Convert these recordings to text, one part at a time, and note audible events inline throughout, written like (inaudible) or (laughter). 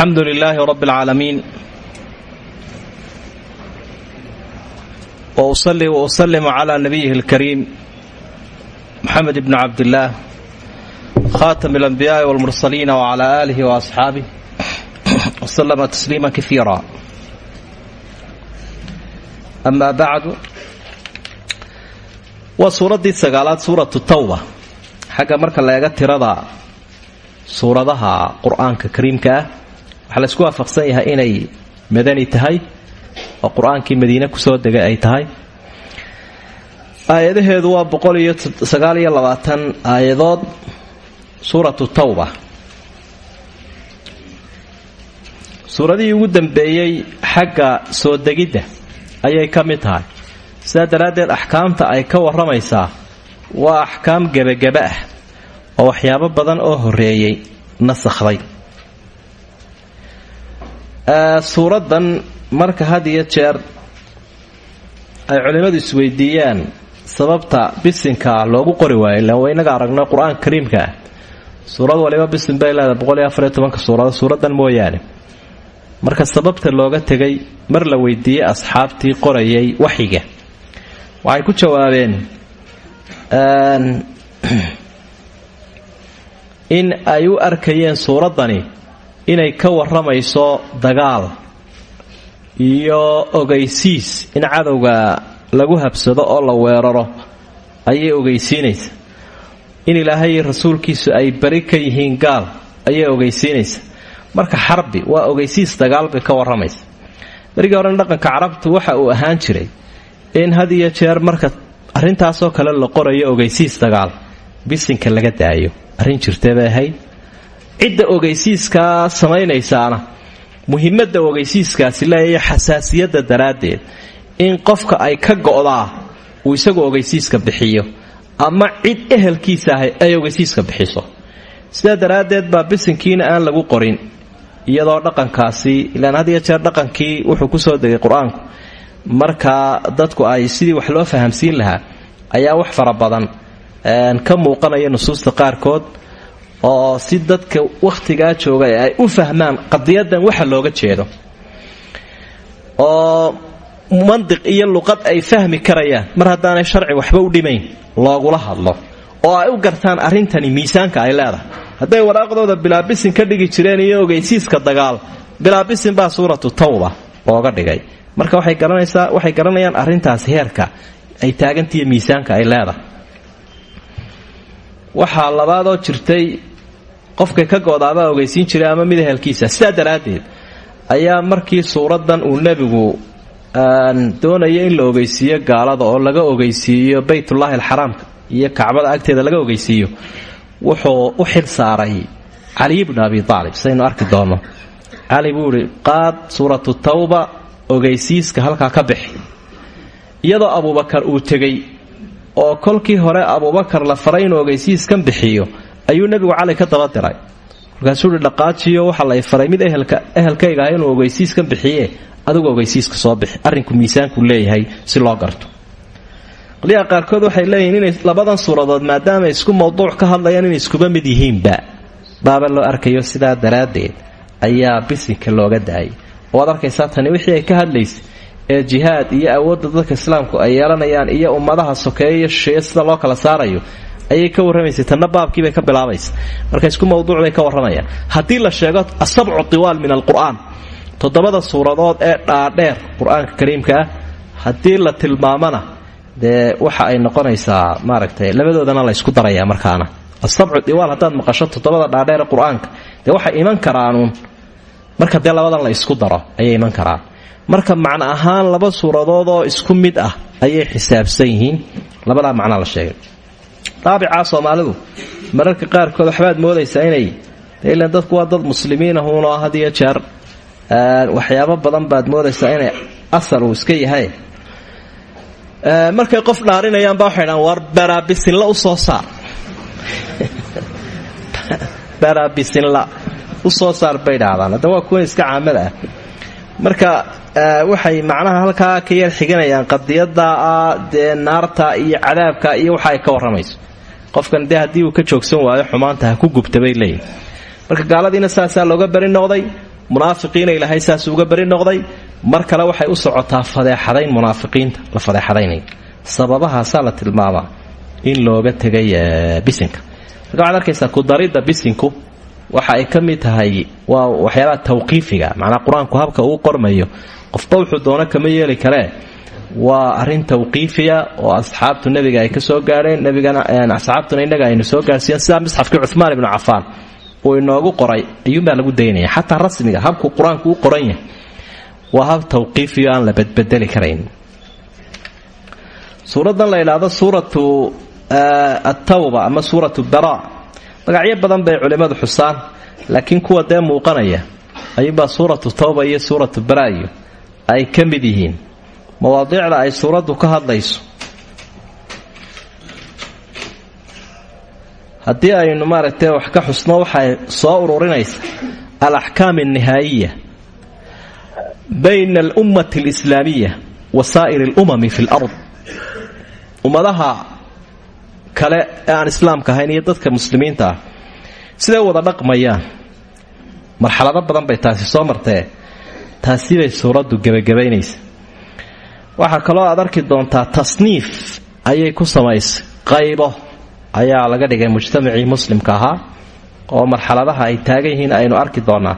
alxamdu lilaahi rab اlcaalamiin wusali wausalimu cla nabiyihi اlkariim muxamed bni cabdillaah khaatami اlanbiyaai wاlmursaliina wcla aalihi waasxaabih wslama tasliima kaiira ama bacdu waa suuraddii sagaalaad suuratu tawba xagga marka la eega tirada suuradaha qur-aanka kariimka ah waxaa la isku waafaqsan yahay inay madani tahay oo qur'aankii madiine ku soo degay ay tahay. Aayadaheedu waa boqol iyo sagaal iyo labaatan aayadood suuratu tawba. Suuradihii ugu dambeeyey xagga soo degidda ayay ka mid tahay. Sidaa daraaddeed axkaamta ay ka warramaysaa waa axkaam gebageba ah oo waxyaabo badan oo horreeyey nasakhday suuraddan marka had iyo jeer ay culimmadu isweydiiyaan sababta bisinka loogu qori waayo ilaan waa inaga aragno qur'aanka kariimka. Ah suurad waliba bisin bay leedahay boqol iyo afariyo tobanka suurado suuraddan mooyaane. Marka sababta looga tegay mar la weydiiyey asxaabtii qorayay waxyiga. Waxay ku jawaabeen (clears throat) in ay u arkayeen suuraddani inay ka warramayso dagaal iyo ogaysiis. In cadowga lagu habsado oo la weeraro ayay ogeysiinaysa in ilaahay rasuulkiisu ay bari ka yihiin gaal ayay ogeysiinaysa marka xarbi waa ogeysiis dagaal bay ka warramaysa markii horena dhaqanka carabtu waxa uu ahaan jiray in had iyo jeer marka arrintaasoo kale la qorayo ogeysiis dagaal bisinka laga daayo. Arrin jirtee bay cidda ogeysiiskaa samaynaysaana muhimadda ogeysiiskaasi leeyayo xasaasiyadda daraaddeed. In qofka ay ka go'daa uu isagu ogeysiiska bixiyo ama cid ehelkiisa ahay ay ogeysiiska bixiso. Sidaa daraaddeed baa bisinkiina aan lagu qorin iyadoo dhaqankaasi ilaan had jeer dhaqankii wuxuu ku soo degay qur'aanku. Markaa dadku ay sidii wax loo fahamsiin lahaa ayaa wax fara badan ka muuqanaya nusuusta qaarkood oo si dadka wakhtigaa jooga ay u fahmaan qadiyadan waxa looga jeedo. oo mandiq iyo luqad ay fahmi karayaan. Mar haddaanay sharci waxba u dhimayn loogula hadlo. oo ay u gartaan arrintani miisaanka ay leedahay. Hadday waraaqdooda bilaabisin ka dhigi jireen iyo ogeysiiska dagaal bilaabisin baa suuratu tawba looga dhigay. Marka waxay garanayaan arrintaas heerka ay taagantiiyo miisaanka ay leedahay waxaa labaadoo jirtay qofkay ka go'daabaa ogeysiin jiray ama mid ehelkiisa. Sidaa daraaddeed ayaa markii suuraddan uu nebigu doonaya in la ogeysiiyo gaalada oo laga ogeysiiyo baytullaahi alxaraamka iyo kacbada agteeda laga ogeysiiyo wuxuu u xil saaray caliy abi aalib saynu arki doonno cali buu ihi qaad suuratu tawba ogeysiiska halkaa ka bixi. Iyadoo abuubakar uu tegey oo kolkii hore abuubakar la faray inuu ogeysiiskan bixiyo ayuu nebigu cali ka daba diray. Markaasuu dhaqaajiyo waxaa lay faray. Mid ehelkayga ah inuu ogeysiiskan bixiye adigu ogeysiiska soo bixi. Arrinku miisaankuu leeyahay si loo garto. Qoliyaha qaarkood waxay leeyihiin inay labadan suuradood maadaama isku mawduuc ka hadlayaan inay iskuba mid yihiinba. Baaba loo arkayo sidaa daraaddeed ayaa bisinka looga daayay. Waad arkaysaa tani wixii ay ka hadlaysay ee jihaad iyo awoodda dadka islaamku ay yeelanayaan iyo ummadaha sokeeye iyo loo kala saarayo ayay ka warramaysay. Tanna baabkiibay ka bilaabaysa. Marka isku mawduuc bay ka warramayaan. Haddii la sheego asabcu tiwaal min alqur'aan toddobada suuradood ee dhaadheer qur'aanka kariimka ah la tilmaamana dee waxa ay noqonaysaa maaragtay labadoodana la ysku daraya markaana. Asabcu tiwaal haddaad maqasho toddobada dhaadheer ee qur'aanka dee waxay marka dee labadan la isku daro ayay iman karaan marka macno ahaan laba suuradood oo isku mid ah ayay xisaabsan yihiin. Labadaa macnaa la sheegay. Daabicaa soomaalidu mararka qaarkood waxbaad moodaysaa inay ilan dadku waa dad muslimiin ahuunoo had iyo jeer. Waxyaabo badan baad moodaysaa inay asal uu iska yahay. Markay qof dhaarinayaanba waxay dhaan war baraabisinla u soo saar. (laughs) Baraabisinla u soo saar bay dhahdaan hadda waa kuwan iska caamada ah marka waxay macnaha halkaa ka yar xiganayaan qadiyadaa dee naarta iyo cadaabka iyo waxa ay ka warramayso. Qofkan dee haddii uu ka joogsan waayo xumaanta ku gubta bay marka gaaladiina saasaa looga beri noqday munaafiqiina ilaahay saas uga beri noqday. Mar kale waxay u socotaa fadeexadayn munaafiqiinta la fadeexadaynay sababahaasaa la tilmaamaa in looga tegay bisinka. Marka waxaad arkaysaa bisinku waxa ay ka mid tahay waa waxyaabaha tawqiifiga macnaa qur'aanku habka uu qormayo qofba wuxuu doono kama yeeli karee waa arrin tawqiifiya oo asxaabtu nebiga ay ka soo gaadheen nabigana asxaabtuna innaga aynu soo gaarsiiyeen sidaa misxafkii cumaan ibnu cafaan uu inoogu qoray ayuunbaa lagu daynaya. Xataa rasmiga habku qur'aanku qoran yahay. Waa hab tawqiifiyo aan la badbedeli karayn. Suuradan la idhaahdo suuratu attawba ama suuratu bara magacyo badan bay culimmadu xusaan laakiin kuwa dee muuqanaya ayuunbaa suuratu tawba iyo suuratu baraayo ay ka mid yihiin. Mawaadiicda ay suuraddu ka hadlayso. Haddii aynu maaragtay wax ka xusno waxay soo ururinaysa alaxkaam alnihaayiya bayna alummati alislaamiya wa saa'iri alumami fi lard ummadaha kale ee aan islaamka ahayn iyo dadka muslimiinta ah. Siday wada dhaqmayaan marxalado badan bay taasi soo martee. Taasi bay suuraddu gebagabaynaysa waxaa kaloo aad arki doontaa tasniif ayay ku samaysay qaybo ayaa laga dhigay mujtamacii muslimka ahaa oo marxaladaha ay taagan yihiin aynu arki doonaa.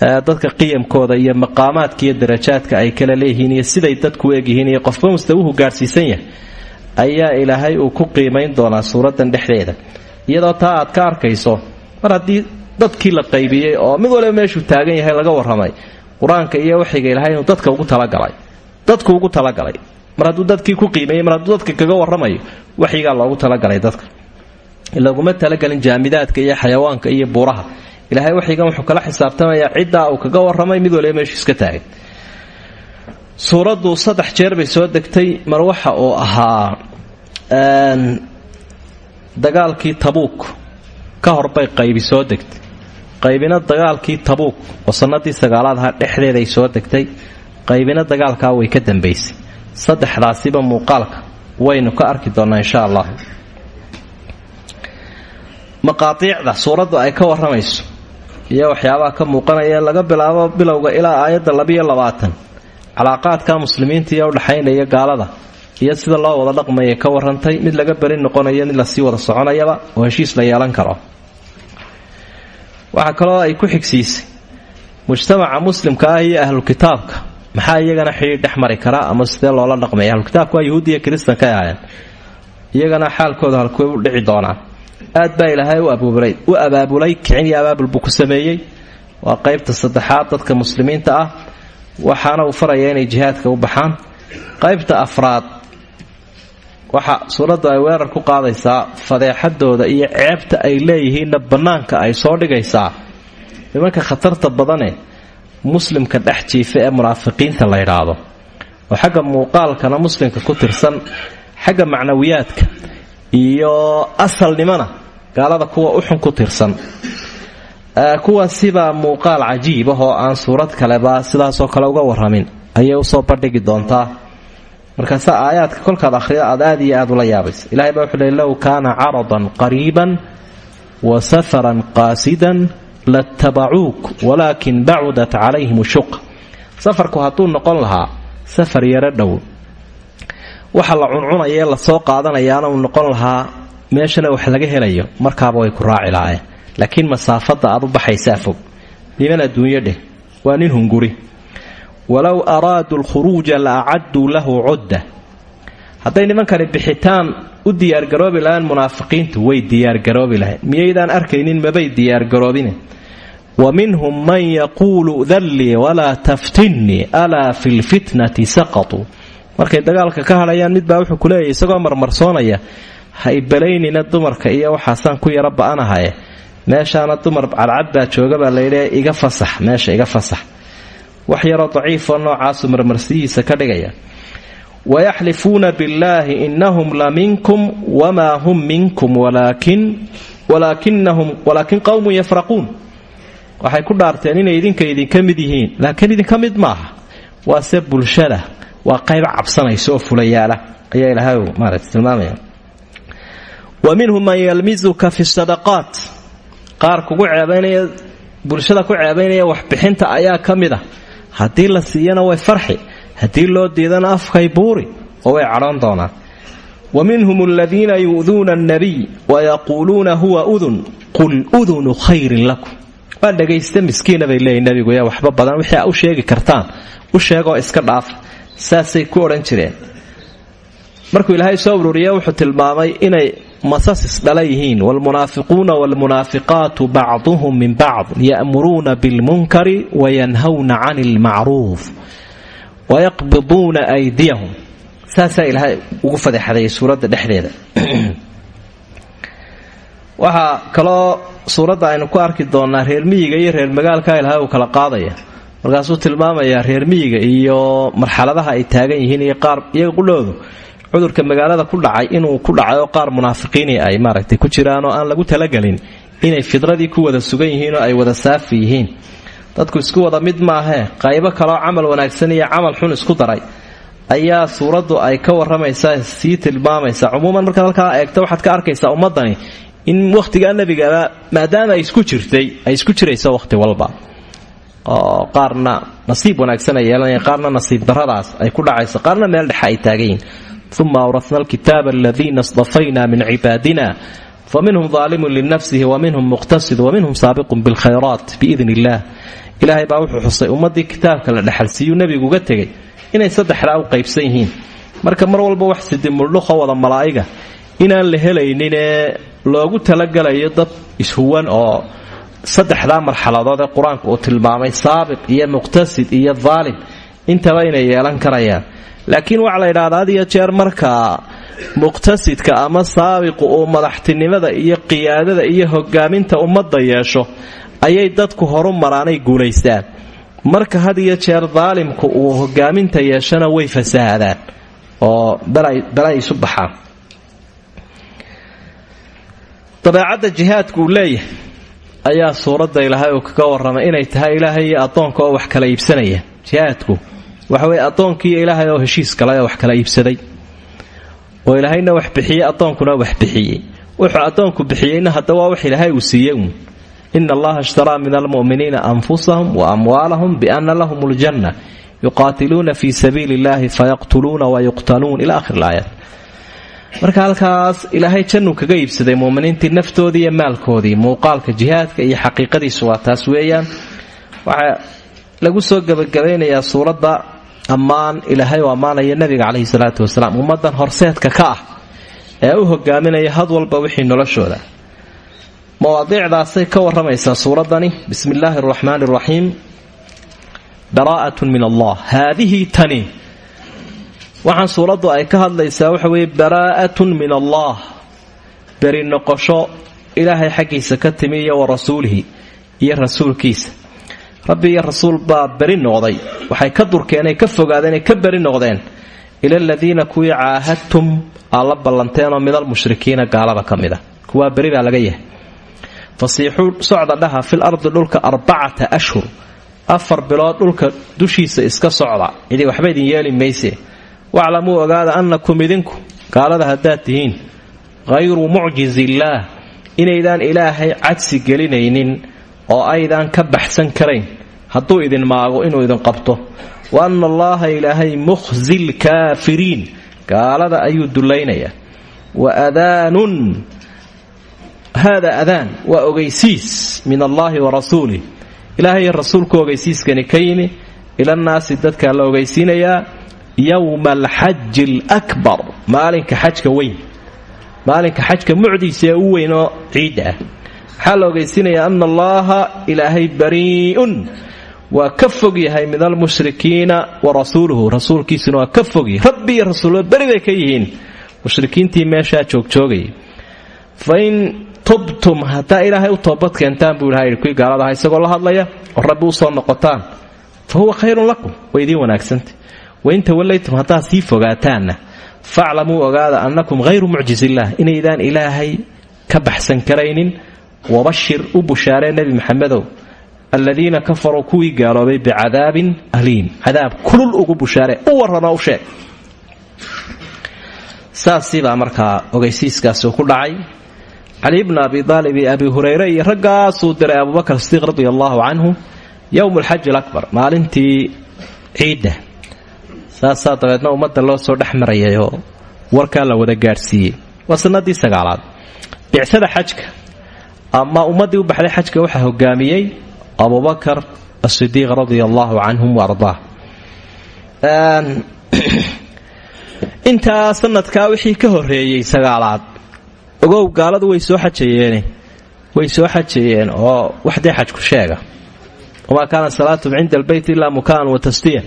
Dadka qiyamkooda iyo maqaamaadka iyo darajaadka ay kala leeyihiin iyo siday dadku egyihiin iyo qofba mustawuhu gaadhsiisan yahay ayaa ilaahay uu ku qiimayn doonaa suuraddan dhexdeeda. Iyadoo taa aad ka arkayso mar haddii dadkii la qaybiyey oo mid waliba meeshuu taagan yahay laga warramay qur'aanka iyo waxiga ilaahay inuu dadka ugu talagalay dadku ugu talagalay mar hadduu dadkii ku qiimeeyey mar hadduu dadka kaga warramayo waxyigaa loogu talagalay dadka. Laguma talagelin jaamidaadka iyo xayawaanka iyo buuraha. Ilaahay waxyigan wuxuu kala xisaabtamayaa ciddaa uu kaga warramay mid waliba meeshuu iska taagay suuraddu saddex jeer bay soo degtay. Mar waxa uu ahaa dagaalkii tabuuk. Ka horbay qaybi soo degtay. Qaybina dagaalkii tabuuk oo sanadii sagaalaad ahaa dhexdeeday soo degtay. Qaybina dagaalkaa way ka dambaysay. Saddexdaasiba muuqaalka waynu ka arki doonnaa insha allah. Maqaadiicda suuraddu ay ka warramayso. Iyo waxyaabaha ka muuqanaya laga bilaabo bilowga ilaa aayadda labiyo calaaqaadka muslimiinta iyo udhaxaynaya gaalada iyo sida loo wada dhaqmaya ka warrantay mid laga beri noqonayo mid la sii wada soconayaba oo heshiis la yeelan karo. Waxaa kaloo ay ku xigsiisay mujtamaca muslimka ah iyo ahlukitaabka maxaa iyagana xidhiir dhex mari karaa ama sidee loola dhaqmaya? Ahlukitaabka waa yahuudiya kiristanka ay ahaayeen. Iyagana xaalkooda halkuway u dhici doonaan aad baa ilaahay u abaabulay kicin iyo abaabul buu ku sameeyey. Waa qaybta saddexaad dadka muslimiinta ah waxaana uu faraya inay jihaadka u baxaan. Qaybta afraad waxa suuraddu ay weerar ku qaadaysaa fadeexadooda iyo ceebta ay leeyihiinna bannaanka ay soo dhigaysaa. Nimanka khatarta badane muslimka dhex jiifa ee munaafiqiinta la ydhaahdo oo xagga muuqaalkana muslimka ku tirsan xagga macnawiyaadka iyo asalnimana gaalada kuwa uxun ku tirsan kuwaasibaa muuqaal cajiib ah oo aan suurad kaleba sidaasoo kale uga warramin. Ayay u soo bandhigi doontaa markaasa aayaadka kolkaad ahrida aad aad iyo aad ula yaabaysa. Ilahay baa wuxuu leey low kaana caradan qariiban wa safaran qaasidan latabacuuk walaakin bacudat calayhim shuqa safarku hadduu noqon lahaa safar yaro dhow. Waxa la cuncunaya ee la soo qaadanayaana uu noqon lahaa meeshana wax laga helayo markaaba way ku raaci lahaayeen laakiin masaafada aad u baxaysaa fog. Niman adduunyo dheh. Waa nin hunguri. Walow araaduu lkhuruuja la acadduu lahu cudda. Hadday nimankani bixitaan u diyaargaroobi lahayn munaafiqiintu way diyaargaroobi lahayn miyaydaan arkaynin mabay diyaargaroobine wa minhum man yaquulu dallii walaa taftinnii alaa fi lfitnati saqatuu markay dagaalka ka hadhayaan midbaa wuxuu kuleeyahy isagoo marmarsoonaya ha ibalaynina dumarka iyo waxaasaan ku yaro ba'anahaye meeshaana dumar cadcad baa joogabaa layidhi iga fasax meesha iga fasax. Wax yaroo daciifoo noocaasu marmarsiyihiisa ka dhigaya. Wayaxlifuuna billaahi inahum la minkum wamaa hum minkum walaakin qowmun yafraquun. Waxay ku dhaarteen inay idinka idinka mid yihiin. Laakiin idinka mid maaha. Waase bulshada waa qayb cabsanaysa oo fulayaala. Ayaa ilaahay maarata tilmaamaya. Wa minhum man yalmizuka fi sadaqaat qaar kugu ceebaynaya bulshada ku ceebaynaya waxbixinta ayaa ka mid ah. Haddii la siiyana way farxi haddii loo diidana afkay buuri oo way cadhoon doonaan. Wa minhum aladiina yu'duuna annabiy wayaquuluuna huwa udun qul udunu khayrin lakum. Waa dhagaysta miskiina bay leeyihiin nabigu yaa waxba badan wixii a u sheegi kartaan u sheegoo iska dhaafa saasay ku odhan jireen. Markuu ilaahay soo masasis dhala yihiin waalmunaafiquuna waalmunaafiqaatu bacduhum min bacd ya'muruuna bilmunkari wayanhawna cani ilmacruuf wayaqbiduuna aydiyahum. Saasaa ilaahay ugu fadeexadayay suuradda dhexdeeda. (clears throat) Waxaa kaloo suuradda aynu ku arki doonnaa reer miyiga iyo reer magaalka ilaahay uu kala qaadaya. Markaasuu tilmaamayaa reer miyiga iyo marxaladaha ay taagan yihiin iyo qaar iyaga qudhoodu cudurka magaalada ku dhacay inuu ku dhacay qaar munaafiqiini ay maaragtay ku jiraan oo aan lagu talagelin inay fidradii ku wada sugan yihiin oo ay wada saafi yihiin. Dadku isku wada mid maahee qaybo kaleoo camal wanaagsan iyo camal xun isku daray. Ayaa suuraddu ay ka waramaysaa sii tilmaamaysa. Cumuuman markaad halkaa eegto waxaad ka arkaysaa ummadani in wakhtigaa nebigaba maadaama isku jirtay ay isku jirayso wakhti walba. Oo qaarna nasiib wanaagsan ay yeelanaya qaarna nasiib daradaas ay ku dhacayso qaarna meel dhexe ay taagayiin uma awrasna alkitaaba aladiina istafayna min cibaadina faminhum daalimun linafsihi waminhum muqtasid waminhum saabiqun bilkhayraat biidn illah ilaahay baa wuxuu xusay ummadii kitaabka la dhexalsiiyuu nebiguga tegay inay saddexdaa u qaybsan yihiin marka mar walba wax sidimuldhuqa wada malaa'iga inaan la helayninee loogu talagalayo dad ishuwan oo saddexdaa marxaladood ee qur'aanku uu tilmaamay saabiq iyo muqtasid iyo daalim intaba inay yeelan karayaan laakiin waxaa la yidhahdaa had iyo jeer markaa muqtasidka ama saabiqu uu madaxtinimada iyo qiyaadada iyo hogaaminta ummadda yeesho ayay dadku horu maraanay guulaystaan. Marka had iyo jeer daalimku uu hogaaminta yeeshana way fasahaadaan oo bala isu baxaan. Dabeecadda jihaadku uu leeyahay ayaa suuradda ilaahay uu kaga warramay inay tahay ilaahay iyo addoonka oo wax kala iibsanaya. Jihaadku waxa weye addoonkiiyo ilaahay oo heshiis galay oo wax kala iibsaday. Oo ilaahayna wax bixiyey addoonkuna wax bixiyey. Wuxuu addoonku bixiyeyna hadda waa wax ilaahay uu siiyey uun. Allaha ishtaraa min almu'miniina anfusahum wa amwaalahum bianna lahum ljanna yuqaatiluuna fii sabiili illahi fayaqtuluuna wayuqtaluun ila akhir laayat marka halkaas ilaahay jannuu kaga iibsaday muminiintii naftoodii iyo maalkoodii muuqaalka jihaadka iyo xaqiiqadiisu waa weeyaan. Waxaa lagu soo gebagabaynayaa suuradda ammaan ilaahay u ammaanaya nebiga caleyhi salaatu wasalaam. Ummaddan horseedka ka ah ee u hogaaminaya had walba wixii noloshooda. Mawaadiicdaasay ka warramaysaa suuraddani. Bismi illaahi araxmaani araxiim baraa'atun min allah. Haadihii tani. Waxaan suuraddu ay ka hadlaysaa waxa weeye baraa'atun min allah. Beri noqosho ilaahay xaggiisa ka timi iyo wa rasuulihi iyo rasuulkiisa rabbi iyo rasuul baa beri noqday waxay ka durkeenay ka fogaadeenay ka beri noqdeen. Ila aladiina kuwii caahadtum aad la ballanteenoo midal mushrikiina gaalada ka mid a kuwaa baa laga yahay. Fasiixuu socda dhaha fil ardi dhulka arbacata ashhur. Afar bilood dhulka dushiisa iska socda. Cidi waxba idin yeeli mayse. Waclamuu ogaada annakum idinku gaalada haddaad tihiin hayru mucjizillaah inaydaan ilaahay cadsi gelinaynin oo aydaan ka baxsan karayn hadduu idin maago inuu idin qabto. Wa anna allaaha ilaahay mukhzi lkaafiriin gaalada ayuu dullaynayaa wa adaanun. Haada adaan. Waa ogeysiis. Min allaahi wa rasuulih ilaahay rasuulku ogeysiiskani ka yimi. Ilannaasi dadkaa la ogeysiinayaa yowma alxaji alakbar. Maalinka xajka weyn. Maalinka xajka mucdiisa ee u weyn oo ciidda ah. Waxaa la ogeysiinayaa ana allaha ilaahay barii'un waa ka fog yahay min almushrikiina wa rasuuluhu. Rasuulkiisuna waa ka fogyahay rabbi iyo bay ka yihiin. Mushrikiintii meeshaa joogjoogayay fain tubtum haddaa ilaahay u toobad keentaan buu ilahay kuwii gaalada isagoo la hadlaya oo rabbi u soo noqotaan fa huwa khayrun lakum. Way idiin wanaagsanta wain tawallaytum haddaad sii fogaataanna faclamuu ogaada annakum hayru mucjizillaah. Inaydaan ilaahay ka baxsan karaynin wabashir u bushaaree nebi maxamedow aladiina kafaruu kuwii gaaloobay bicadaabin aliim. Cadaab kulul ugu bushaaree u warranoo u sheeg. Saasibaa markaa ogeysiiskaasi ku dhacay. Cali bna abi aalib iyo abi hurayre iyo raggaasuu diray abubakar sidiiq radia allaahu canhu yowm alxaji alabar maalintii ciidda. Saasaa dabeedna ummadda loo soo dhex marayayoo la wada gaadhsiiyey. Waa sanadii sagaalaad. Bicsada xajka ama ummaddii u baxday xajka abubakar asidiiq radia allaahu canhum ardaa (clears throat) intaa sanadkaa wixii ka horeeyey sagaalaad ogow gaaladu way soo xajayeene way soo xajayeen oo waxdee xajku sheega. Wamaa kaana salaatum cinda albeyt ilaa mukaan wa tasdiya.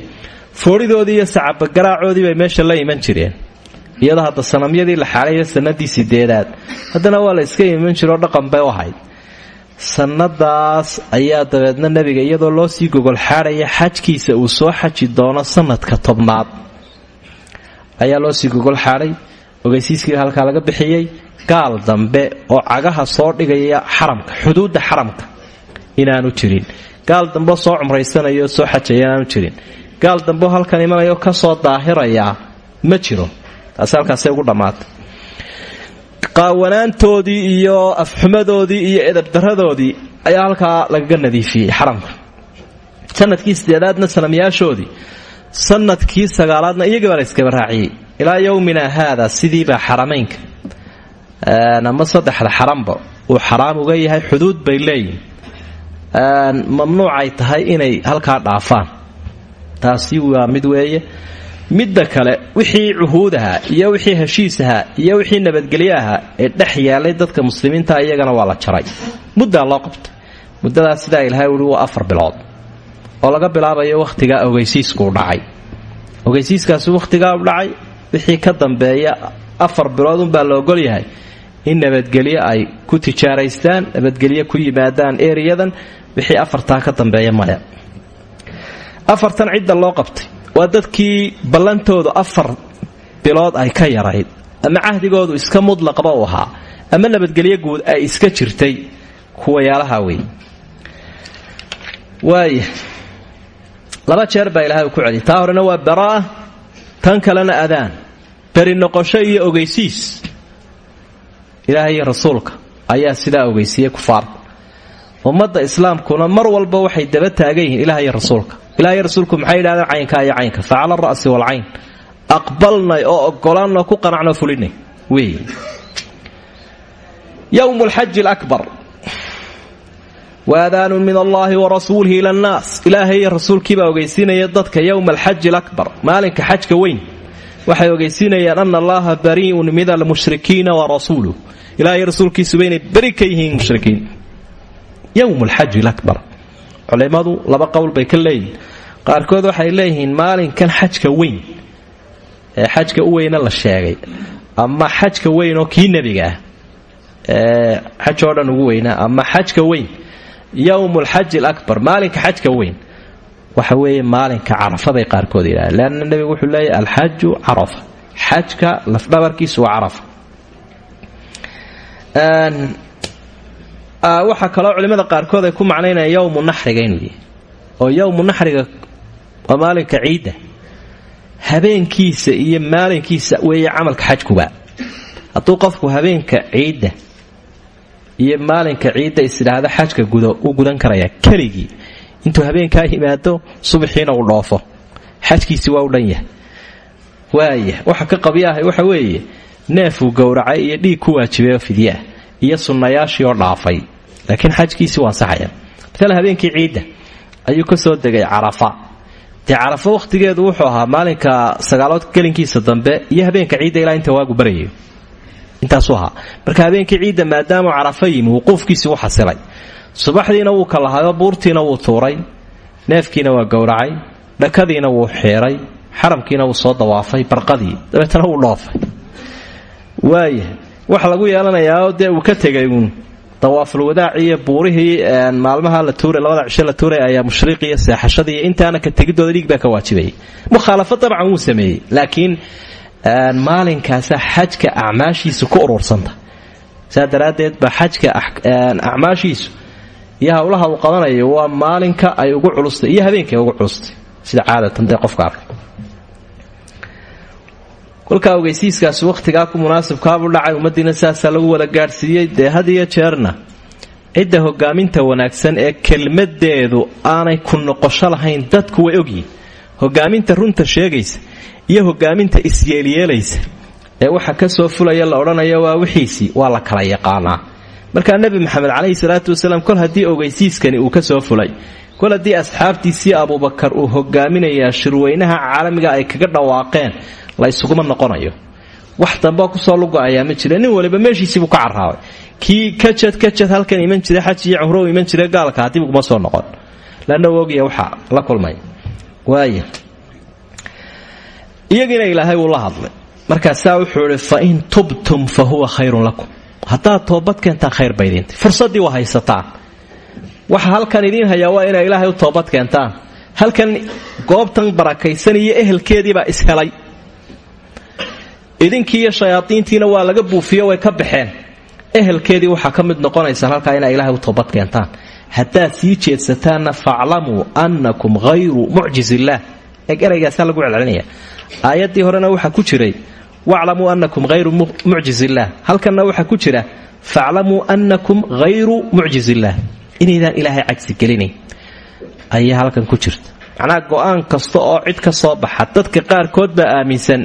Fooridoodii iyo sacabagaraacoodii bay meesha la iman jireen. Iyadoo hadda sanamyadii la xaalayo sanadii sideedaad. Haddana waa la iska iman jiroo dhaqan bay u ahayd sannadaas ayaa dabeedna nebiga iyadoo loo sii gogol xaadhaya xajkiisa uu soo xaji doono sanadka tobnaad. Ayaa loo sii gogol xaadhay ogeysiiskii halkaa laga bixiyey gaal dambe oo cagaha soo dhigaya xaramka xuduudda xaramka inaanu jirin. Gaal dambe soo cumraysanayo soo xajaya inaanu jirin. Gaal dambe halkan imanayo ka soo daahirayaa ma jiro. Taasi halkaasay ugu dhammaatay qaawanaantoodii iyo afxumadoodii iyo edabdaradoodii ayaa halkaa lagaga nadiifiyey xaramka. Sanadkii sideedaadna sanamyaashoodii sannadkii sagaalaadna iyagibaa la yskaba raaciyey. Ilaa yowmina haada sidiibaa xaramaynka. Ama saddexda xaramba uu xaraam uga yahay xuduud bay leeyihiin mamnuucay tahay inay halkaa dhaafaan. Taasi waa mid weeye midda kale wixii cuhuudahaa iyo wixii heshiisahaa iyo wixii nabadgelyo ahaa ee dhex yaalay dadka muslimiinta iyagana waa la jaray. Muddaa loo qabtay. Muddadaas sidaa ilahay uhi waa afar bilood oo laga bilaabayo wakhtigaa ogeysiiskuu dhacay. Ogeysiiskaasi wakhtigaa u dhacay wixii ka dambeeya afar bilood unbaa la ogol yahay in nabadgelyo ay ku tijaaraystaan nabadgelyo ku yimaadaan eriyadan wixii afartaa ka dambeeya maya afartan cidda loo qabtay waa dadkii ballantoodu afar bilood ay ka yarayd ama cahdigoodu iska mudlaqba u ahaa ama nabadgelyo guud ay iska jirtay kuwayaalaha wey waaya laba jeer baa ilahay uu ku celiyay. Taa horena waa baraa'a tan kalena adaan. Beri noqosho iyo ogeysiis. Ilaahay rasuulka ayaa sidaa ogeysiiyey kufaarta ummadda islaamkuna mar walba waxay daba taagan yihiin ilaah iyo rasuulka ilaah iyo rasuulku maxay yidhahdeen? Caynkaa iyo caynka. Fa cala alra'si waalcayn aqbalnay oo ogolaanoo ku qanacnoo fulinay. Wey. Yowmu alxaji alaakbar waadaanu min allahi wa rasuulihi ila annaas. Ilaahay iyo rasuulkiibaa ogeysiinaya dadka yowma alxaji alakbar. Maalinka xajka weyn. Waxay ogeysiinayaan ana allaha bari'un min almushrikiina wa rasuuluh ilahay rasuulkiisuba inay beri ka yihiin mushrikiin. Yowm alxaji alaakbar culimmadu laba qowl bay ka leeyihiin. Qaarkood waxay leeyihiin maalinkan xajka weyn ee xajka u weyna la sheegay ama xajka weyn oo kii nebiga ah ee xaj dhan ugu weynaa ama xajka weyn yowm alxaji alaakbar maalinka xajka weyn. Waxa weeye maalinka carafa bay qaarkood yidhahdeen. Leanna nebigu wuxuu leeyahy alxaju carafa. Xajka lafdhabarkiisu waa carafa waxaa kaloo culimmada qaarkood ay ku macnaynayaan yowmu naxriga oo yowmu naxriga maalinka ciidda. Habeenkiisa iyo maalinkiisa weeye camalka xajkuba hadduu qofku habeenka ciidda iyo maalinka ciidda isidhaahdo xajka gudo u gudan karaya keligii intuu habeenkaa yimaado subaxiina uu dhoofo. Xajkiisi waa u dhan yahay. Waxa ka qabyaahay waxa weeye neefuu gowracay iyo dhiig ku waajibayoo fidyaah iyo sunnayaashii oo dhaafay laakiin xajkiisii waa ansaxaya maala habeenkii ciidda ayuu ka soo degay carafa. Dee carafa wakhtigeedu wuxuu ahaa maalinka sagaalood gelinkiisa dambe iyo habeenka ciidda ilaa inta waagu baryayo intaasuu ahaa marka habeenkii ciidda maadaamuu carafa yimi wuquufkiisii u xasilay. Subaxdiina wuu ka lahayo buurtiina wuu tuuray neefkiina waa gowracay dhakadiina wuu xiiray xaramkiina wuu soo dawaafay barqadii dabeetana wuu dhoofay. Waaya waxa lagu yeelanayaa dee uu ka tegay dawaaful wadaaci iyo buurihii maalmaha la tuuray labada cisho la tuuray ayaa mushriqi iyo seexashadii intaana ka tegidooda dhiig baa ka waajibayay mukhaalafo dabcan wuu sameeyey laakiin maalinkaasa xajka acmaashiisu ku urursanta saa daraaddeed baa xajka acmaashiisu iyo howlaha uu qabanayo waa maalinka ay ugu culustay iyo habeenkay ugu culustay sida caadatan dee qofka arkay kolkaa ogeysiiskaasi wakhtigaa ku munaasibkaabuu dhacay ummaddiina saasaa lagu wada gaadhsiiyey dee had iyo jeerna. Cidda hogaaminta wanaagsan ee kelmadeedu aanay ku noqosho lahayn dadku way ogyihiin hogaaminta runta sheegaysa iyo hogaaminta isyeelyeelaysa ee waxa ka soo fulaya la odhanaya waa wixiisii waa la kala yaqaanaa. Markaa nebi maxamed calayhi salaatu wasalaam kol haddii ogeysiiskani uu ka soo fulay kol haddii asxaabtiisii abuubakar uu hogaaminayaa shirweynaha caalamiga ay kaga dhawaaqeen la ysuguma noqonayo. Wax dambeo ku soo lugo-ayaa ma jira. Nin waliba meeshiisiibuu ka carraabay kii kajad kajad halkan iman jira xaj iyo iman jira gaalka dib uguma soo noqon. Lana ogiya waxaa la kulmay. Waaya iyagiina ilaahay wuu la hadlay markaasaa wuxuu ihi fa in tubtum fa huwa khayrun lakum. Haddaad toobad keentaan khayr ba idintay fursaddii waa haysataan. Waxa halkan idiin hayaa waa inay ilaahay toobad keentaan. Halkan goobtan barakaysan iyo ehelkeediibaa ishelay idinkii iyo shayaadiintiina waa laga buufiyo way ka baxeen. Ehelkeedii waxaa ka mid noqonaysaan halkaa inay ilaahay u toobad keentaan. Haddaad sii jeedsataanna faclamuu annakum hayru mucjizillaah eeg eraygaasaa lagu celcelinaya. Aayaddii horena waxaa ku jiray waclamuu annakum hayru mucjizillaah halkanna waxaa ku jira faclamuu annakum hayru mucjizillaah inaydaan ilaahay cagsi gelinayn ayaa halkan ku jirta. Macnaha go'aan kasta oo cid ka soo baxa dadka qaarkood baa aaminsan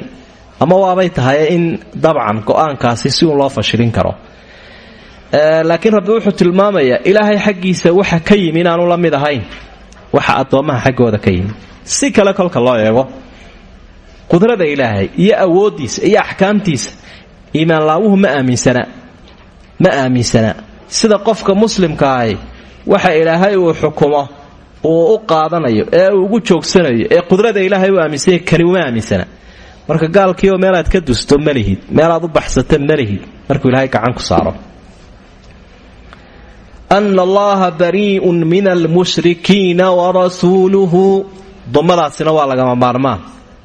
ama waabay tahay in dabcan go'aankaasi si uun loo fashilin karo. Laakiin rabbi wuxuu tilmaamayaa ilaahay xaggiisa waxa ka yimi inaanu la mid ahayn. Waxa addoommaha xaggooda ka yimi. Si kale kolka loo eego qudrada ilaahay iyo awooddiisa iyo axkaamtiisa iimaanlaawuhu ma aaminsana. Ma aaminsana. Sida qofka muslimka ahi waxa ilaahay uu xukumo uu u qaadanayo ee ugu joogsanayo ee qudrada ilaahay u aaminsanya kani uma aaminsana marka gaalkiioo meelaad ka dusto malihid meelaad u baxsata malihid markuu ilaahay gacan ku saaro. Ana allaha min almushrikiina warasuuluhu dumadaasina waa lagama maarmaan.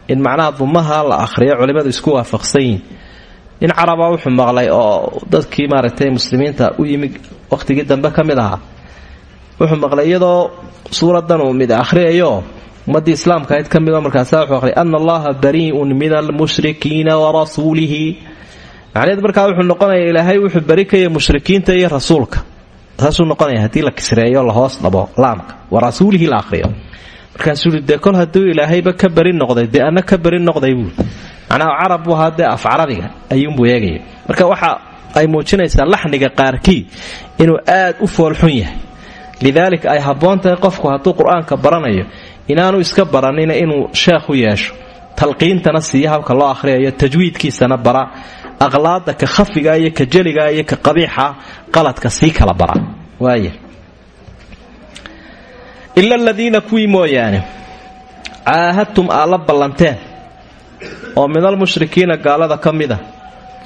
In macnaha dumaha la akhriyo culimmadu isku waafaqsan yihiin nin caraba wuxuu maqlay oo dadkii maaragtay muslimiinta u yimi wakhtigii dambe ka mid ahaa. Wuxuu maqlay iyadoo suuradan uu mid akhriyayo ummadii islaamka ayd ka midoo markaasa wuxuu aqriyay ana allaha barii'un min almushrikiina warasuulihi macnaheed markaa wuxuu noqonayaa ilaahay wuxuu bari kaya mushrikiinta iyo rasuulka. Saasuu noqonaya haddii la kisreeyo lahoos dhabo laamka. Warasuulihi la aqhriyo. Markaasuu yidhi dee kol hadduu ilaahayba ka bari noqday dee anna ka bari noqday buui macnaha carab buu ahaa dee af carabiga ayuunbuu marka waxa ay muujinaysaa laxniga qaarkii inuu aad u foolxun yahay. Lidaalika ay habboon qofku hadduu qur'aanka baranayo inaanu iska baranina inuu sheekh u yeesho. Talqiintana siiya habka loo akhriyayo tajwiidkiisana bara. Aqlaada ka khafiga iyo ka jeliga iyo ka qabiixa qaladka sii kala bara. Ila aladiina kuwii mooyaane caahadtum aad la ballanteen oo min almushrikiina gaalada ka mida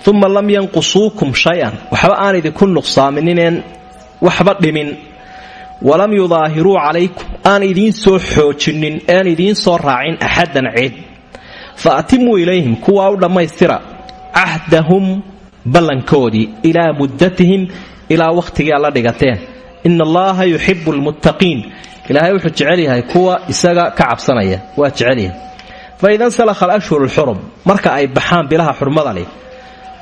uma lam yanqusuukum shay-an. Waxba aan idinku nuqsaamininen waxba dhimin walam yudaahiruu calaykum aan idiin soo xoojinin aan idiin soo raacin axadan cid. Fa atimuu ilayhim kuwaa u dhammaystira cahdahum ballankoodii ilaa muddatihim ilaa wakhtigii aad la dhigateen. Ina allaha yuxibu lmuttaqiin. Ilaahay wuxuu jecel yahay kuwa isaga ka cabsanaya. Waa jecelyahay fa ida nsalakha alashhuru lxurum marka ay baxaan bilaha xurmada leh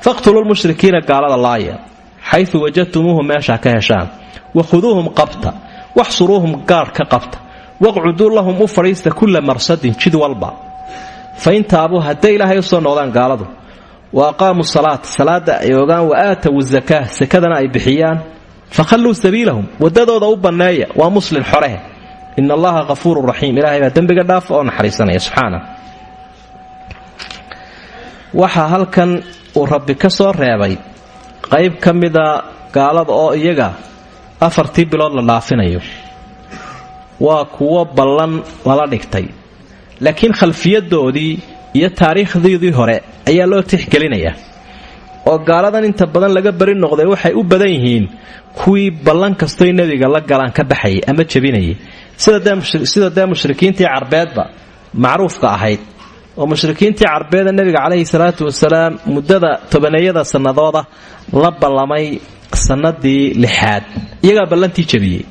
faqtuluu lmushrikiina gaalada laaya xayu wajadtumuuhu meeshaa ka heshaan wakhuduuhum qabta waxsuruuhum gaadh ka qabta waqcuduu lahum u fadhiista kulla marsadin jid walba fa in taabuu hadday ilaahay u soo noqdaan gaaladu wa aqaamuu salaata salaada ay ogaan wa aatawu zakaa sakadana ay bixiyaan fakhalluu sabiilahum wadadooda u banneeya waa muslin xorehe in allaha hafuurun raxiim ilahay baa dembiga dhaafa oo naxariisanaya subxaana waxaa halkan uu rabbi ka soo reebay qayb ka gaalada oo iyaga afartii bilood la dhaafinayo. Waa kuwo ballan lala dhigtay. Laakiin khalfiyadoodii iyo taariikhdoodii hore ayaa loo tixgelinayaa oo gaaladan inta badan laga bari noqday waxay u badan yihiin kuwii ballan kastoy nebiga la galaan ka baxayay ama jebinayay. Sida dee mushrikiintii carbeedba macruufka ahayd oo mushrikiintii carbeeda nebiga caleyhi salaatu wasalaam muddada tobaneeyada sannadooda la ballamay sannadii lixaad. Iyagaa ballantii jebiyey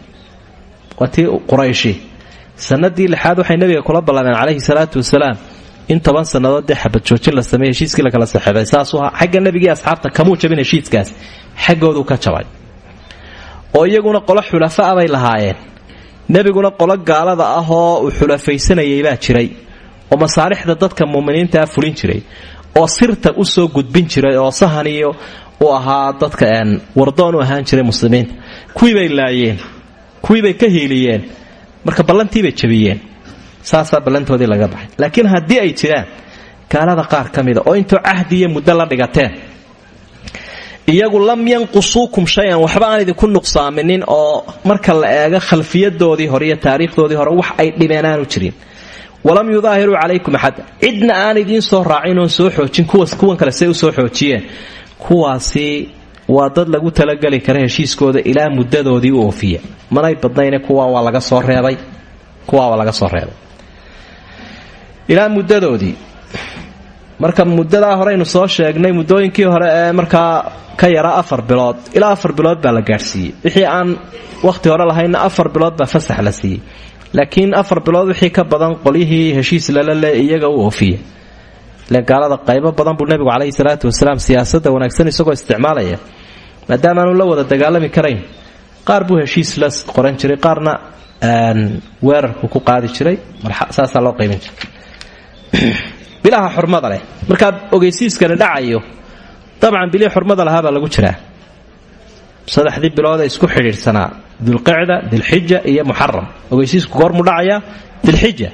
waa tii qurayshi. Sannadii lixaad waxay nebiga kula ballameen caleyhi salaatu wasalaam. In toban sannadood dee xabad joojin la sameey heshiiskii la kala saxeebay. Saasuu ahaa xagga nebigii asxaabta kamuu jabin heshiiskaas xaggooduu ka jabay. Oo iyaguna qolo xulafa bay lahaayeen. Nebiguna qolo gaalada ah oo uu xulafaysanayay baa jiray oo masaalixda dadka muminiintaa fulin jiray oo sirta u soo gudbin jiray oo sahan iyo u ahaa dadka wardoon u ahaan jiray muslimiinta. Kuwiibay laayeen kuwiibay ka hiiliyeen marka ballantiibay jabiyeen saasaa ballantoodii laga baxay. Laakiin haddii ay jiraan gaalada qaar ka mida oo intuu cahdi iyo muddo la dhigateen iyagu lam yanqusuukum shay-an waxba aan idinku nuqsaaminin oo marka la eego khalfiyadoodii hore iyo taariikhdoodii hore wax ay dhibeen aanu jirin walam yudaahiruu calaykum axadda. Cidna aan idiin soo raacin oon soo xoojin kuwan kale say u soo xoojiyeen. Kuwaasi waa dad lagu talageli kara heshiiskooda ilaa muddadoodii u oofiya. Manay badnayne kuwa waa laga soo reebay. Kuwaa waa laga soo reebay. Ilaa muddadoodii. Marka muddadaa horeynu soo sheegnay muddooyinkii hore ee markaa ka yara afar bilood ilaa afar bilood baa la gaadhsiiyey. Wixii aan wakhti hore lahaynna afar bilood baa fasax la siiyey laakiin afar bilood wixii ka badan qolyihii heshiis lala le iyaga u oofiya ile gaalada qaybo badan buu nebigu caleyhi salaatu wasalaam siyaasadda wanaagsan isagoo isticmaalaya maadaama aanu la wada dagaalami karayn. Qaar buu heshiis la qoran jiray qaarna weerarku ku qaadi jiray. Saasaa loo qaybin jiray. (clears throat) Bilaha xurmada leh. Markaa ogeysiiskani dhacayo dabcan bilihii xurmada lahaa lagu jiraa. Saddexdii bilood ee isku xidhiidhsanaa dulqicda dilxija iyo muxaram ogeysiisku goormuu dhacayaa dilxija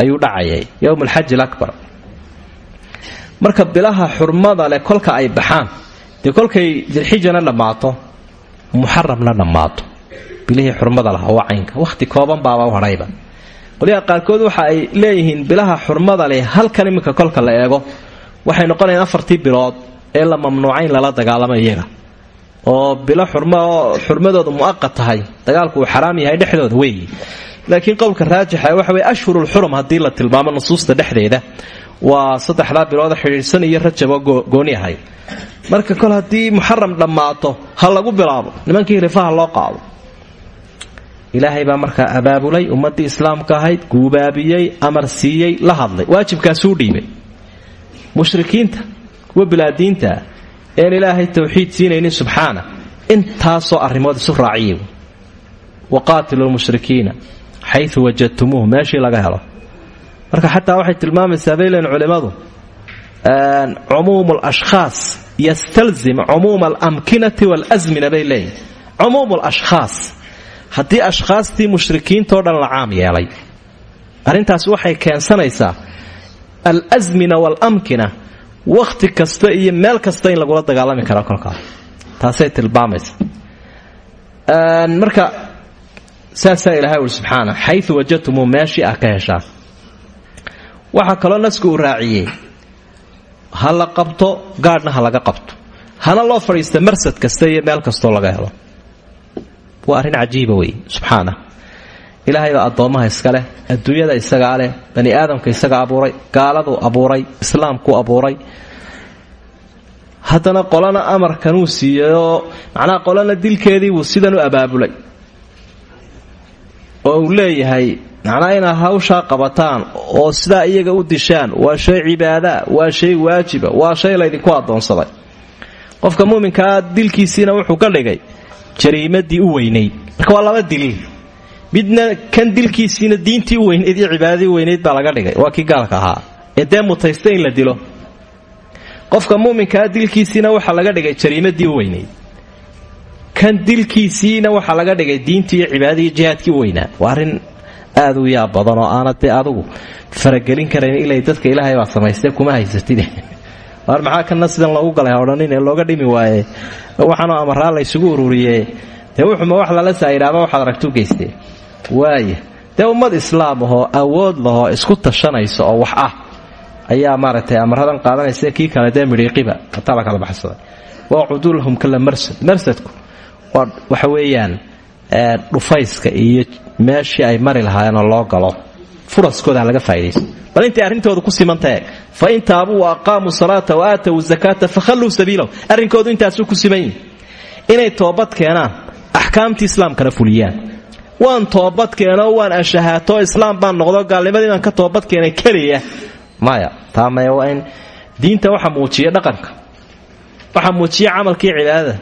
ayuu dhacayay. Yowm alxaji alabar marka bilaha xurmada leh kolka ay baxaan dee kolkay dilxijana dhammaato muxaramna dhammaato. Bilihii xurmada lahaa waa caynka. Wakhti kooban baaba u hadhayba qolyaha qaarkood waxa ay leeyihiin bilaha xurmada leh halkan iminka kolka la eego waxay noqonayaan afartii bilood ee la mamnuucayn lala dagaalamo iyaga oo bilo xurmadooda mu'aqad tahay. Dagaalku uu xaraam yahay dhexdooda weeyi laakiin qowlka raajixa waxa weye ashhurulxurum haddii la tilmaamo nusuusta dhexdeeda waa saddexdaa bilooda xidhiidhsan iyo rajaboo gooni ahay. Marka kol haddii muxaram dhammaato ha lagu bilaabo nimankii rifaha loo qaado. Ilaahay baa markaa abaabulay ummadii islaamka ahayd guubaabiyey amar siiyey la hadlay waajibkaasuu dhiibay. Mushrikiinta kuwa bilaadiintaa een ilaahay towxiid siinaynin subxaana intaasoo arrimood isu raaciyay waqaatilu lmushrikiina xayu wajadtumuuh meeshii laga helo. Marka xataa waxay tilmaamaysaa bay leen culimmadu cumuum lashkhaas yastalzim cumuuma alamkinati waalsmina bay leeyihiin cumuum lashkhaas haddii ashkhaastii mushrikiintao dhan la caam yeelay arrintaasi waxay keensanaysaa alsmina waalamkina wakhti kasta iyo meel kasta in lagula dagaalami karo kolkaas. Taasay tilmaamaysa. Marka saasaa ilahay uri subxaana xayu wajadtumuu meeshii ah ka heshaan waxaa kaloo nasku uu raaciyey ha la qabto gaadhna ha laga qabto. Hana loo fadhiista marsad kasta iyo meel kastoo laga helo. Waa arrin cajiiba wey subxaana ilaahay baa addoommaha iska leh adduunyada isagaa leh bani aadamka isaga abuuray gaaladuu abuuray islaamkuu abuuray. Haddana qolana amarkanuu siiyeyoo macnaha qolana dilkeediibuu sidan u abaabulay. Oo uu leeyahay macnaa inaad hawshaa qabataan oo sidaa iyaga u dishaan waa shay cibaadaa waa shay waajiba waa shay laydinku addoonsaday. Qofka muuminkaa dilkiisiina wuxuu ka dhigay jariimadii u weynayd marka waa laba diliil midna kan dilkiisiina diintii u weynayd iyo cibaadadii weynayd baa laga dhigay. Waa kii gaalka ahaa. Ee dee la dilo. Qofka muuminkaa dilkiisiina waxaa laga dhigay jariimadii weynayd kan dilkiisiina waxaa laga dhigay diintii cibaadadii jihaadkii weynaa waa aad u yaab badan oo aanad dee adugu faragelin karayn ilay dadka ilaahay baa samaystee kuma haysatid. (laughs) Waar maxaa kana sidan loogu galay odhanin ee looga dhimi waaye? Waxaanoo amaraa la ysugu ururiye dee wuxuma wax lala saayidhaaba waxaad aragtu geystee waaya dee ummad islaam ahoo awood lahoo isku tashanaysa oo wax ah ayaa maaragtay amaradan qaadanaysa kii kale dee midhiiqiba ataa la kala baxsaday. Waa cudulhum kala marsad marsadku waxa weeyaan dhufayska iyo meeshii ay mari lahaayeenoo loo galo. Furaskooda ha laga faa'idaysto bal intay arrintooda ku simantae fa in taabuu wa aqaamuu salaata wa aatow zakaata fakhalluu sabiilahu. Arrinkoodu intaasuu ku siman yihi inay toobad keenaan axkaamtii islaamkana fuliyaan waan toobad keenoo waan ashahaato islaam baan noqdo gaalnimadii baan ka toobad keenay keliya. Maya taa maya in diinta waxa muujiya dhaqanka. Waxa muujiya camalkii cibaadada.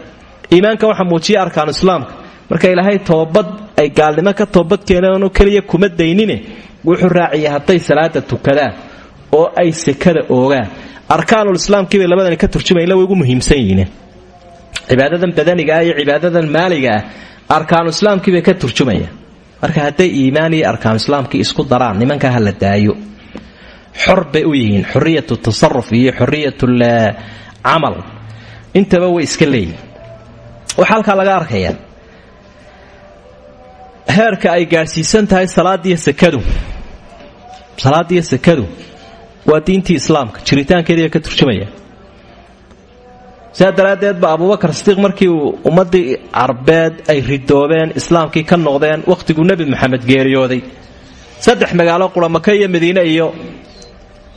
Iimaanka waxa muujiya arkaanu islaamka. Marka ilaahay toobad ay gaalnimo ka toobad keeneenoo keliya kuma daynine. Wuxuu raaciyay hadday salaada tukadaan oo ay sekada oogaan. Arkaanulislaamkiibay labadani ka turjumayan la way muhiimsan yihiin. Cibaadadan badaniga ah iyo maaliga ah arkaanuislaamkiibay ka turjumayaan. Marka hadday iimaan iyo arkaanuislaamkii isku daraan nimankaa ha la daayo. Xor bay u yihiin xoriyatu tasaruf iyo xoriyatul camal. Intaba way iska leeyihiin waxaa halkaa laga arkayaa. Heerka ay gaadhsiisan tahay salaadiyo sakadu. Salaadiyo sakadu waa diintii islaamka jiritaankeediiba ka turjumaya sidaa daraaddeed ba abubakar sidiiq markii uu ummaddii carbeed ay ridoobeen islaamkii ka noqdeen wakhtiguu nebi maxamed geeriyooday. Saddex magaalo qura maka iyo madiine iyo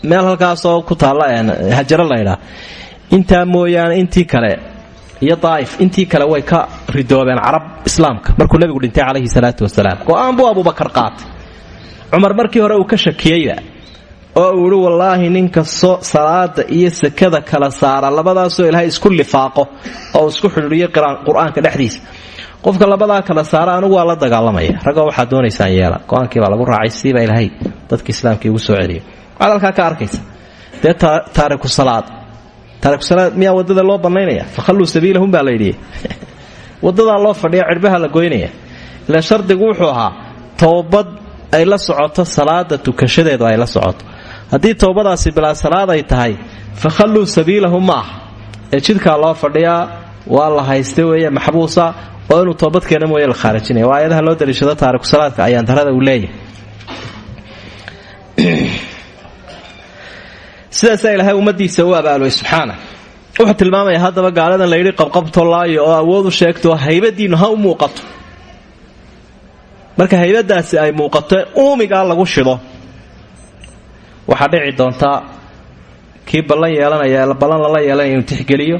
meel halkaasoo ku taalla hajaro laydhaa intaa mooyaane intii kale iyo daa'if intii kale way ka ridoobeen carab islaamka markuu nebigu dhintay calayhi salaatu wasalaam go'aan buu abubakar qaatay. Cumar markii hore uu ka shakiyeyba oo uu ihi wallaahi salaada iyo sakada kala saara labadaasoo ilaahay isku lifaaqo oo isku xidhiiriyo qur'aanka dhexdiisa. Qofka labadaa kala saara anigu waa la dagaalamaya. Ragoo waxaad doonaysaan yeela. Go'aankii lagu raacay sidiibaa ilaahay dadka islaamkii ugu soo celiyo waxaad ka arkaysa. Dee taariku salaad. Taarikusalaad miyaa waddada loo bannaynaya? Fakhalluu sabiilahum baa layidhi (laughs) wadadaa loo fadhiya cidhbaha la goynaya. Ila shardigu wuxuu ahaa towbad ay la socoto salaada tukashadeedu ay la socoto haddii towbadaasi bilaa salaad ay tahay fakhalluu sabiilahum ma aha. Ee jidkaa loo fadhiyaa waa la haysta weeye maxbuusa oo inuu toobad keena mooye la khaarijinaya waa aayadaha loo daliishado taarikusalaadka ayaan darada uu leeyahay. (clears throat) Sidaasaa ilaahay ummadiisa u abaaloway subxaana. Wuxuu tilmaamaya haddaba gaaladan layidhi qabqabto laayo oo awood u sheegto haybadiinnu ha u muuqato. Marka haybadaasi ay muuqato uumigaa lagu shido waxaa dhici doontaa kii ballan yeelanaya ballan lala yeelanaya inuu tixgeliyo.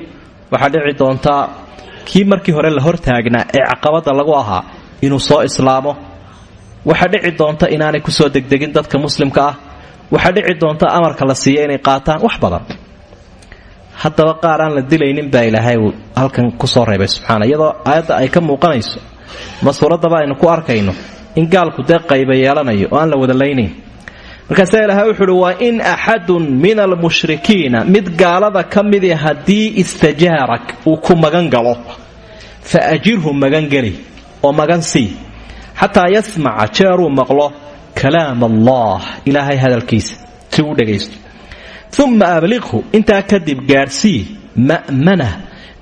Waxaa dhici doontaa kii markii hore la hortaagnaa ee caqabada lagu ahaa inuu soo islaamo. Waxaa dhici doonta inaanay ku soo degdegin dadka muslimka ah. Waxaa dhici doonta amarka la siiya inay qaataan wax badan. Haddaba qaar la dilaynin baa ilaahay uu halkan ku soo reebay subxaana iyadoo ay ka muuqanayso. Ma aynu ku arkayno in gaalku dee qayba yeelanayo oo aan la wada laynayn markaasaa ilaahay wuxu uhi in axadun min almushrikiina. Mid gaalada ka midi haddii istajaarak uu ku magan galo fa ajirhu magangeli oo magan sii. Xataa yasmaca jeeruu maqlo kalaam allah. Ilaahay hadalkiisa si uu dhegaysto uma abliqhu. Intaa kadib gaadhsii ma'manah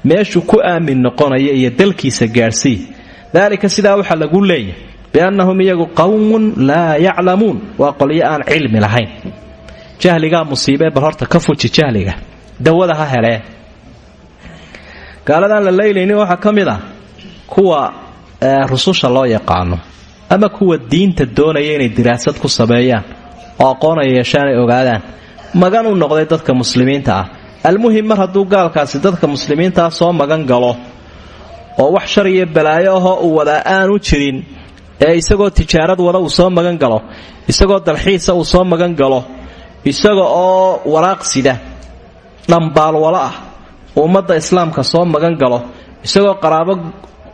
meeshuu ku aamin noqonaya iyo dalkiisa gaadhsii daalika sidaa waxaa lagu leeyahy biannahum iyagu qawmun laa yaclamuun waa qolyo aan cilmi lahayn jahligaa musiibee bal horta ka fuji jahliga dawada ha helee gaaladaan la laylaynin waxaa ka kuwa rususha loo yaqaano ama kuwa diinta doonaya inay diraasad ku sameeyaan oo aqoon ay yeeshaan ay ogaadaan magan u noqday dadka muslimiinta ah almuhim mar hadduu gaalkaasi dadka muslimiintaa soo magan galo oo wax shar iyo balaayo ahoo uu wadaa aanu jirin ee isagoo tijaarad wada uu soo magan galo isagoo dalxiisa uu soo magan galo isaga oo waraaq sida dhambaalwalo ah uu ummadda islaamka soo magan galo isagoo qaraabo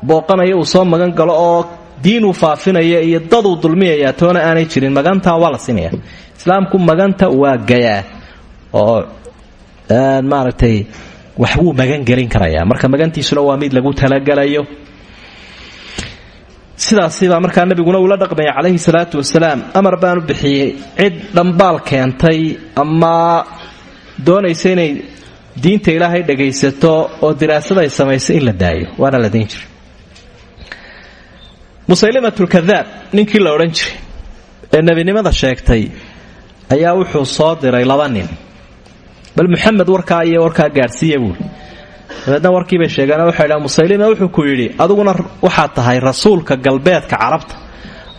booqanaya uu soo magan galo oo diinuu faafinaya iyo daduu dulmiyaya toona aanay jirin. Magantaa waa la siinaya. Islaamku maganta waa gayaa oo maaragtay wax wuu magangelin karayaa. Marka magantiisuna waa mid lagu talagalayo sidaasibaa markaa nabiguna uula dhaqmaya calayhi salaatu wasalaam. Amar baanu bixiyey cid dhambaal keentay ama doonaysa inay diinta ilaahay dhagaysato oo diraasada ay samayso in la daayo waana la dayn jiray. Musaylimatulkadaab ninkii la odhan jiray ee nebinimada sheegtay ayaa wuxuu soo diray laba nin. Bal muxamed warkaa iyo warkaa gaadhsiiya buuri dabeedna warkiibay sheegeen waxay dhahan musaylima wuxuu ku yidhi aduguna waxaad tahay rasuulka galbeedka carabta.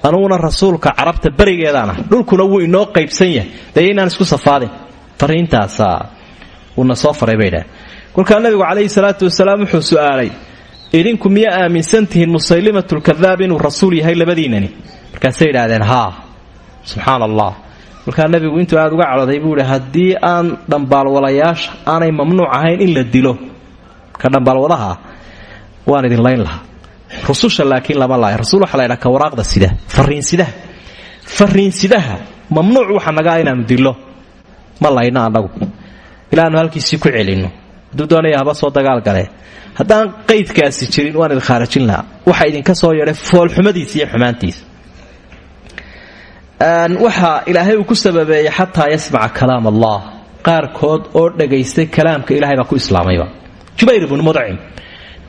Aniguna rasuulka carabta berigeedaana. Dhulkuna wuu inoo qaybsan yahay. Dee inaan isku safaadin. Fariintaasaa uuna soo faray bay kolkaa nabigu calayhi salaatu wasalaam wuxuu su'aalay idinku miyaa aaminsan tihiin musaylimatulkadaab inuu rasuul yahay labadiinani? Markaasay idhaahdeen haa subxaan allah markaa nebigu aada uga cadhooday buu ihi haddii aan dhambaalwalayaasha aanay mamnuuc ahayn in la dilo ka dhambaalwadaha ah waan idin layn lahaa. Rususha laakiin lama laay rasul waxa la ydhaha ka waraaqda sida fariinsidaha fariinsidaha mamnuuc waxa nagaa inaanu dillo. Ma layno annagu ilaanu halkiisii ku celinno. Hadduu soo dagaal galee haddaan qaydkaasi jirin waan idin khaarajin lahaa. Waxa idinka soo yeedhay foolxumadiisa iyo xumaantiisa. Waxaa ilaahay ku sababeeyey xataa yasmaca kalaam allah. Qaarkood oo dhagaystay kalaamka ilahay baa ku islaamayba jubayr ibnu mudcim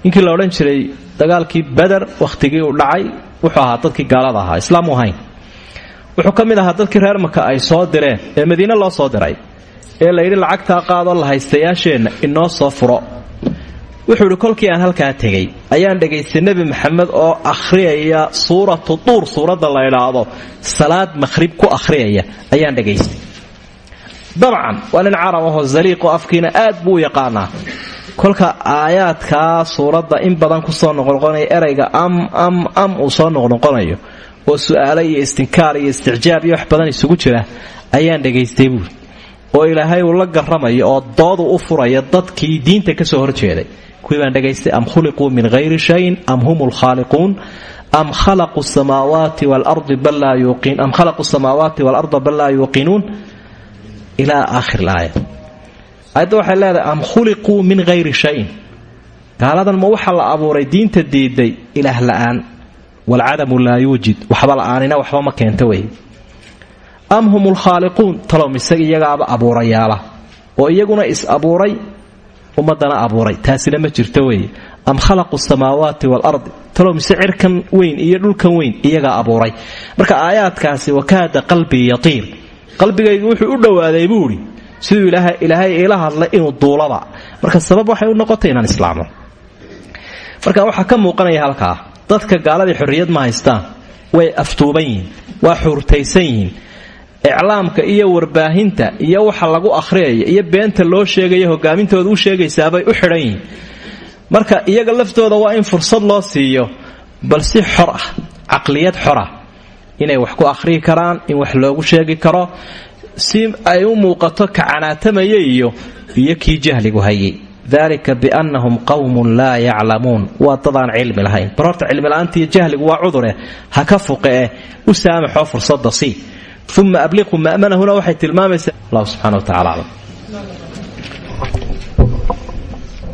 ninkii la odhan jiray dagaalkii beder wakhtigii uu dhacay wuxuu ahaa dadkii gaalada ahaa islaamu ahayn. Wuxuu ka mid ahaa dadkii reer maka ay soo direen ee madiine loo soo diray ee layidhi lacagtaa qaadoo la haystayaasheenna inoo soo furo. Wuxuu idhi kolkii aan halkaa tegey ayaan dhegaystay nebi maxamed oo akhriyaya suuratu duur suuradda la idhaahdo salaad maqhrib ku akhriyaya ayaan dhegaystay. Dabcan waa nin carab ahoo zaliiqoo afkiina aad buu u yaqaanaa kolka aayaadkaa suuradda in badan ku soo noqnoqonaya erayga am am am uu soo noqnoqonayo oo su'aalo iyo istinkaar iyo isticjaab iyo wax badan isugu jira ayaan dhegaystay buuri oo ilaahay uu la garamayo oo doodu u furaya dadkii diinta ka soo horjeeday. Kuwii baan am khuliquu min hayri shayin am hum lkhaaliquun am khalaqu samaawaati walardi bal laa yuuqin am khalaqu samaawaati waalarda bal laa yuuqinuun ilaa aakhir laaya aayadda waxay leedahay am khuliquu min hayri shayin. Gaaladan ma waxa la abuuray diinta diiday ilaah la'aan waalcadamu laa yuujid. Waxba la'aanina waxba ma keenta wey. Am hum lkhaaliquun isaga iyagaaba abuurayaala oo iyaguna is abuuray ummadana abuuray. Taasina ma jirto weeye am khalaqu samaawaati waalardi talow mise cirkan weyn iyo dhulkan weyn iyagaa abuuray? Marka aayaadkaasi wakaada qalbii yatiir qalbigaygu wuxuu u dhowaaday buu idhi siduu ilaahay iila hadlay inuu duulaba marka sabab waxay u noqotay inaan islaamo. Marka waxaa ka muuqanaya halkaa dadka gaaladii xorriyad ma haystaan. Way aftuuban waa xuurtaysan yihiin. Iclaamka iyo warbaahinta iyo waxa lagu akhriyaya iyo beenta loo sheegaya hogaamintooda u sheegaysaabay u xidhan marka iyaga laftooda waa in fursad loo siiyo bal si xor ah caqliyad xora inay wax ku akhriyi karaan in wax loogu sheegi karo si ay u muuqato kacanaatamaya iyo iyo kii jahligu hayay. Dalika biannahum qowmun laa yaclamuun. Waa dadaan cilmi lahayn. Bar horta cilmila'aanta iyo jahligu waa cudure ha ka fuqe eh. U saamaxoo fursada sii uma abliqu ma'manahuna waxay tilmaamaysaa. Allah subxana wa tacala